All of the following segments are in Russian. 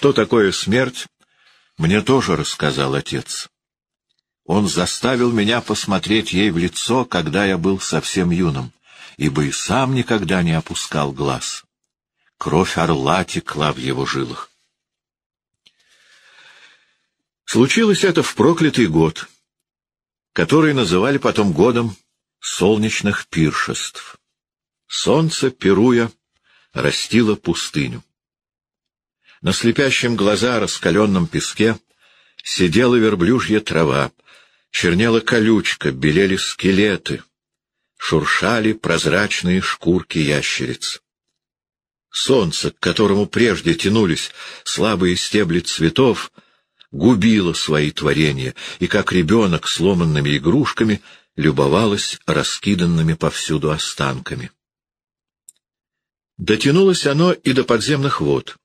Что такое смерть, мне тоже рассказал отец. Он заставил меня посмотреть ей в лицо, когда я был совсем юным, ибо и сам никогда не опускал глаз. Кровь орла текла в его жилах. Случилось это в проклятый год, который называли потом годом солнечных пиршеств. Солнце, пируя, растило пустыню. На слепящем глаза раскаленном песке сидела верблюжья трава, чернела колючка, белели скелеты, шуршали прозрачные шкурки ящериц. Солнце, к которому прежде тянулись слабые стебли цветов, губило свои творения, и, как ребенок сломанными игрушками, любовалось раскиданными повсюду останками. Дотянулось оно и до подземных вод.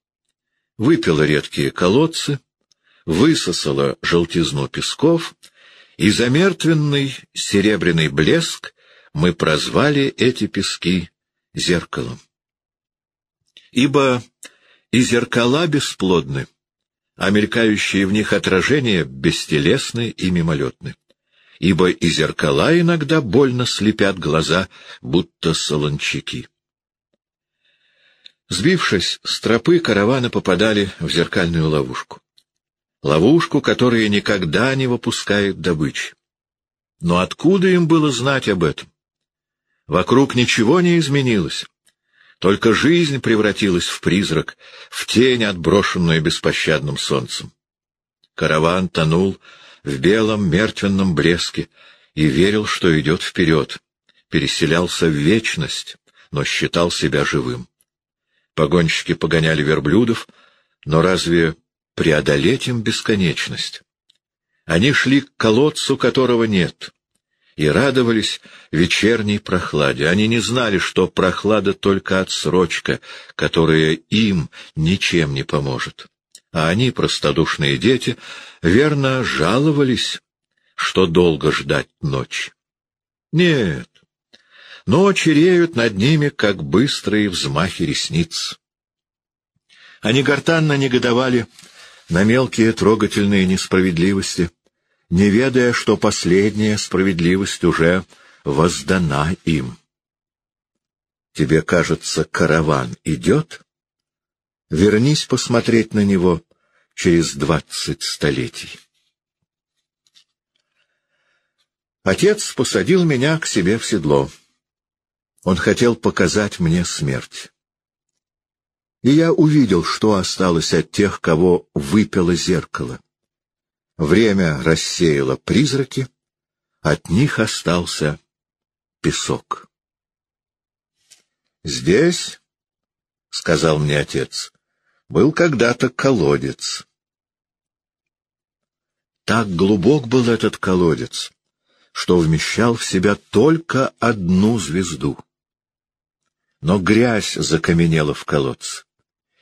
Выпило редкие колодцы, высосало желтизну песков, и замертвенный серебряный блеск мы прозвали эти пески зеркалом. Ибо и зеркала бесплодны, а мелькающие в них отражения бестелесны и мимолетны. Ибо и зеркала иногда больно слепят глаза, будто солончаки. Сбившись с тропы, караваны попадали в зеркальную ловушку. Ловушку, которая никогда не выпускает добычи. Но откуда им было знать об этом? Вокруг ничего не изменилось. Только жизнь превратилась в призрак, в тень, отброшенную беспощадным солнцем. Караван тонул в белом мертвенном блеске и верил, что идет вперед, переселялся в вечность, но считал себя живым. Погонщики погоняли верблюдов, но разве преодолеть им бесконечность? Они шли к колодцу, которого нет, и радовались вечерней прохладе. Они не знали, что прохлада только отсрочка, которая им ничем не поможет. А они, простодушные дети, верно жаловались, что долго ждать ночь. Нет, Ночи реют над ними, как быстрые взмахи ресниц. Они гортанно негодовали на мелкие трогательные несправедливости, не ведая, что последняя справедливость уже воздана им. Тебе кажется, караван идет? Вернись посмотреть на него через двадцать столетий. Отец посадил меня к себе в седло. Он хотел показать мне смерть. И я увидел, что осталось от тех, кого выпило зеркало. Время рассеяло призраки, от них остался песок. «Здесь, — сказал мне отец, — был когда-то колодец. Так глубок был этот колодец, что вмещал в себя только одну звезду но грязь закаменела в колодце,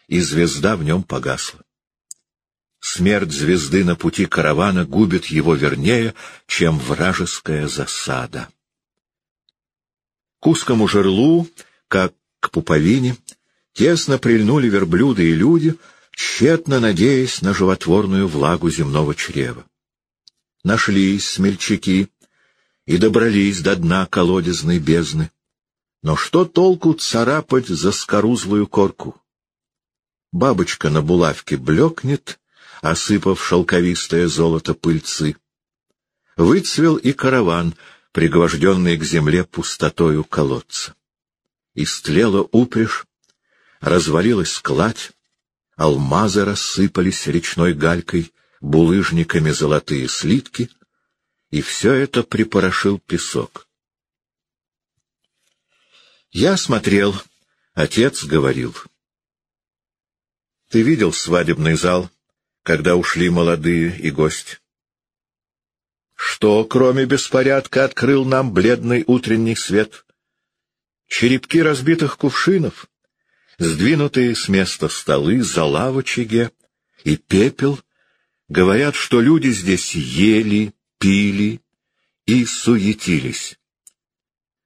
и звезда в нем погасла. Смерть звезды на пути каравана губит его вернее, чем вражеская засада. К узкому жерлу, как к пуповине, тесно прильнули верблюды и люди, тщетно надеясь на животворную влагу земного чрева. Нашлись смельчаки и добрались до дна колодезной бездны. Но что толку царапать за скорузлую корку? Бабочка на булавке блекнет, осыпав шелковистое золото пыльцы. Выцвел и караван, пригвожденный к земле пустотою колодца. Истлела упряжь, развалилась кладь, алмазы рассыпались речной галькой, булыжниками золотые слитки, и все это припорошил песок. Я смотрел, отец говорил. Ты видел свадебный зал, когда ушли молодые и гость? Что, кроме беспорядка, открыл нам бледный утренний свет? Черепки разбитых кувшинов, сдвинутые с места столы, зола в очаге и пепел, говорят, что люди здесь ели, пили и суетились.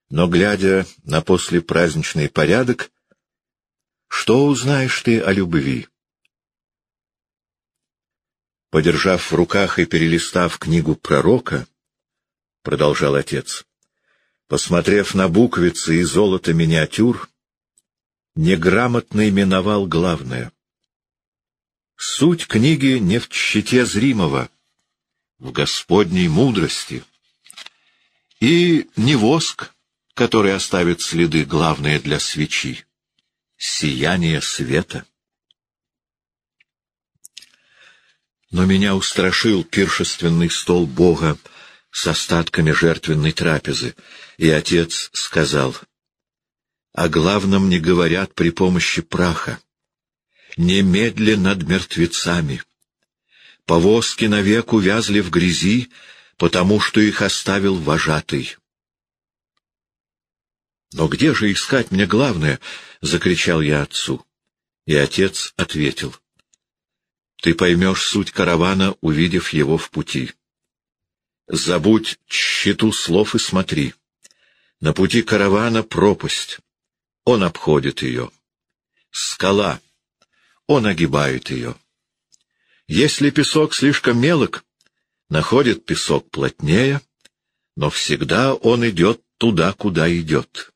Но, глядя на послепраздничный порядок, что узнаешь ты о любви? Подержав в руках и перелистав книгу пророка, продолжал отец, посмотрев на буквицы и золото миниатюр, неграмотно именовал главное. Суть книги не в тщете зримого, в Господней мудрости. И не воск, который оставит следы, главное для свечи, сияние света. Но меня устрашил пиршественный стол Бога с остатками жертвенной трапезы, и отец сказал, «О главном не говорят при помощи праха. Немедли над мертвецами. Повозки навек увязли в грязи, потому что их оставил вожатый». «Но где же искать мне главное?» — закричал я отцу. И отец ответил — ты поймешь суть каравана, увидев его в пути. Забудь тщету слов и смотри. На пути каравана пропасть. Он обходит ее. Скала. Он огибает ее. Если песок слишком мелок, находит песок плотнее, но всегда он идет туда, куда идет.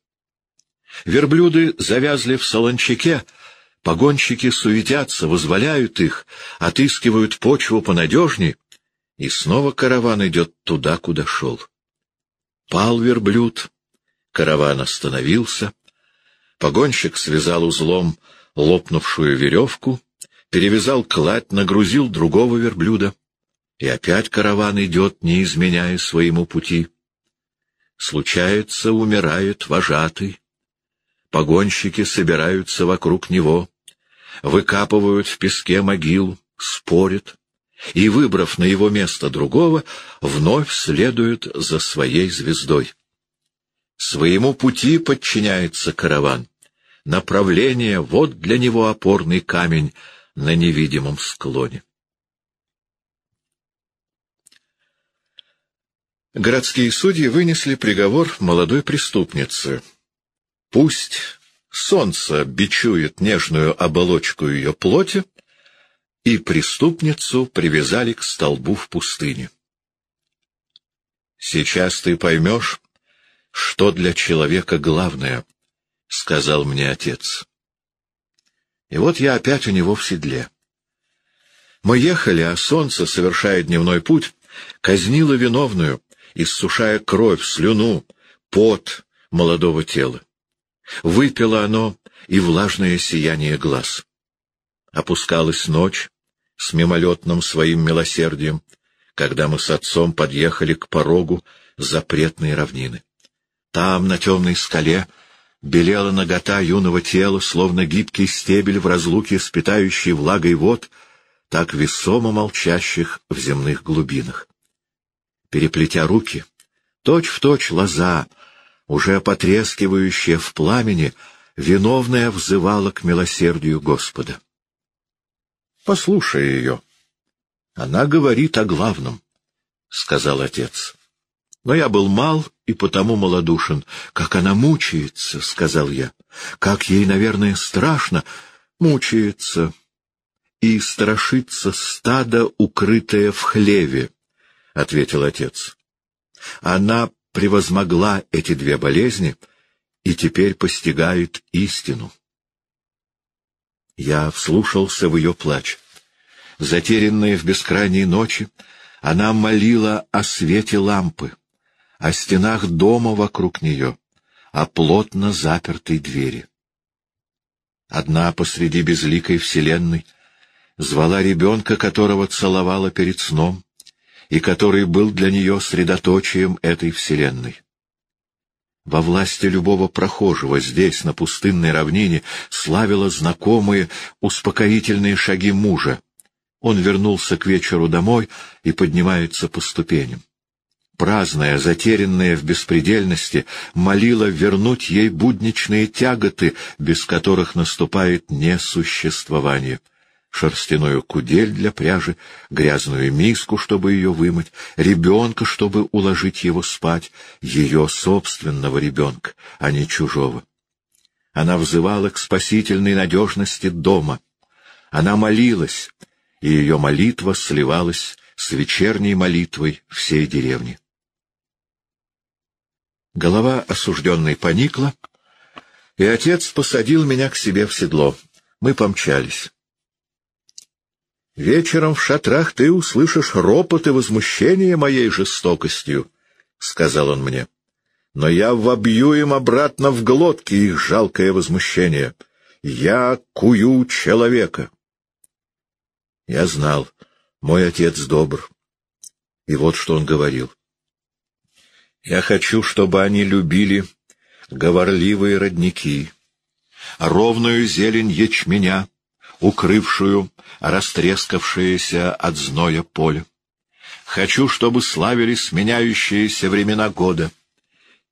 Верблюды завязли в солончаке, Погонщики суетятся, возволяют их, отыскивают почву понадежней, и снова караван идет туда, куда шел. Пал верблюд, караван остановился, погонщик связал узлом лопнувшую веревку, перевязал кладь, нагрузил другого верблюда, и опять караван идет, не изменяя своему пути. Случается, умирает вожатый. Погонщики собираются вокруг него выкапывают в песке могилу, спорят, и, выбрав на его место другого, вновь следуют за своей звездой. Своему пути подчиняется караван. Направление — вот для него опорный камень на невидимом склоне. Городские судьи вынесли приговор молодой преступнице. Пусть солнце бичует нежную оболочку ее плоти, и преступницу привязали к столбу в пустыне. «Сейчас ты поймешь, что для человека главное», — сказал мне отец. И вот я опять у него в седле. Мы ехали, а солнце, совершая дневной путь, казнило виновную, иссушая кровь, слюну, пот молодого тела. Выпило оно и влажное сияние глаз. Опускалась ночь с мимолетным своим милосердием, когда мы с отцом подъехали к порогу запретной равнины. Там, на темной скале, белела нагота юного тела, словно гибкий стебель в разлуке с питающей влагой вод, так весомо молчащих в земных глубинах. Переплетя руки, точь-в-точь лоза, уже потрескивающая в пламени, виновная взывала к милосердию Господа. Послушай ее. Она говорит о главном, — сказал отец. Но я был мал и потому малодушен. Как она мучается, — сказал я. Как ей, наверное, страшно. Мучается и страшится стадо, укрытое в хлеве, — ответил отец. Она превозмогла эти две болезни и теперь постигает истину. Я вслушался в ее плач. Затерянная в бескрайней ночи, она молила о свете лампы, о стенах дома вокруг нее, о плотно запертой двери. Одна посреди безликой вселенной звала ребенка, которого целовала перед сном, и который был для нее средоточием этой вселенной. Во власти любого прохожего здесь, на пустынной равнине, славила знакомые успокоительные шаги мужа. Он вернулся к вечеру домой и поднимается по ступеням. Праздная, затерянная в беспредельности, молила вернуть ей будничные тяготы, без которых наступает несуществование — шерстяную кудель для пряжи, грязную миску, чтобы ее вымыть, ребенка, чтобы уложить его спать, ее собственного ребенка, а не чужого. Она взывала к спасительной надежности дома. Она молилась, и ее молитва сливалась с вечерней молитвой всей деревни. Голова осужденной поникла, и отец посадил меня к себе в седло. Мы помчались. «Вечером в шатрах ты услышишь ропот и возмущение моей жестокостью», — сказал он мне. «Но я вобью им обратно в глотки их жалкое возмущение. Я кую человека». Я знал, мой отец добр. И вот что он говорил. «Я хочу, чтобы они любили говорливые родники, ровную зелень ячменя, укрывшую растрескавшееся от зноя поле. Хочу, чтобы славили сменяющиеся времена года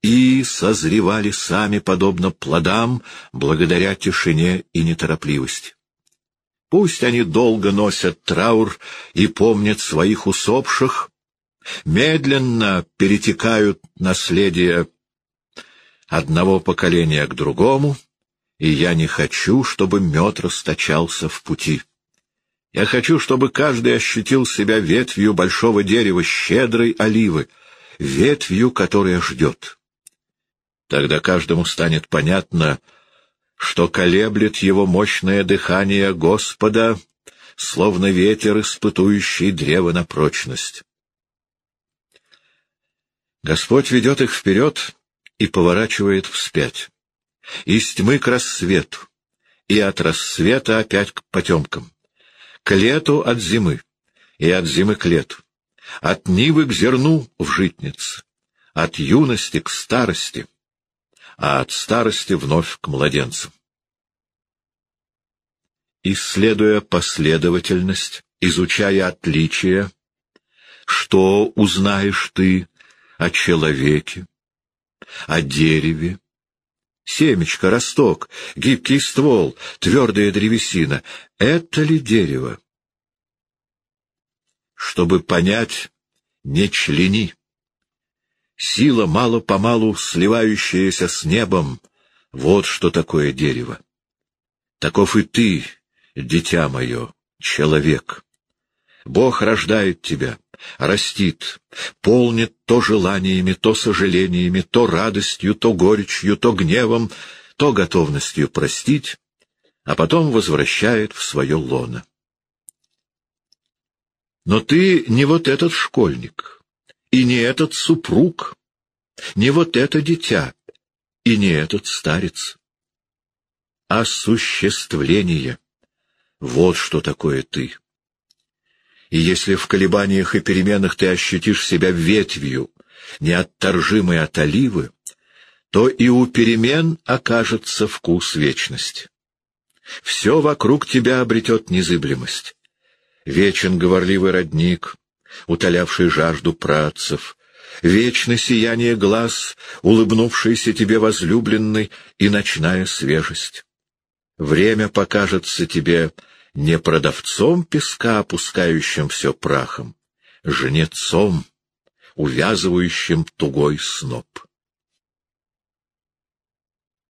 и созревали сами подобно плодам благодаря тишине и неторопливости. Пусть они долго носят траур и помнят своих усопших, медленно перетекают наследие одного поколения к другому, и я не хочу, чтобы мед расточался в пути. Я хочу, чтобы каждый ощутил себя ветвью большого дерева, щедрой оливы, ветвью, которая ждет. Тогда каждому станет понятно, что колеблет его мощное дыхание Господа, словно ветер, испытующий древо на прочность. Господь ведет их вперед и поворачивает вспять. Из тьмы к рассвету, и от рассвета опять к потемкам. К лету от зимы, и от зимы к лету. От нивы к зерну в житнице, от юности к старости, а от старости вновь к младенцам. Исследуя последовательность, изучая отличия, что узнаешь ты о человеке, о дереве. Семечко, росток, гибкий ствол, твердая древесина — это ли дерево? Чтобы понять, не члени. Сила, мало-помалу сливающаяся с небом, вот что такое дерево. Таков и ты, дитя мое, человек. Бог рождает тебя, растит, полнит то желаниями, то сожалениями, то радостью, то горечью, то гневом, то готовностью простить, а потом возвращает в свое лоно. Но ты не вот этот школьник, и не этот супруг, не вот это дитя, и не этот старец. Осуществление — вот что такое ты. И если в колебаниях и переменах ты ощутишь себя ветвью, неотторжимой от оливы, то и у перемен окажется вкус вечности. Все вокруг тебя обретет незыблемость. Вечен говорливый родник, утолявший жажду працев, вечно сияние глаз, улыбнувшийся тебе возлюбленный и ночная свежесть. Время покажется тебе не продавцом песка, опускающим все прахом, жнецом, увязывающим тугой сноп.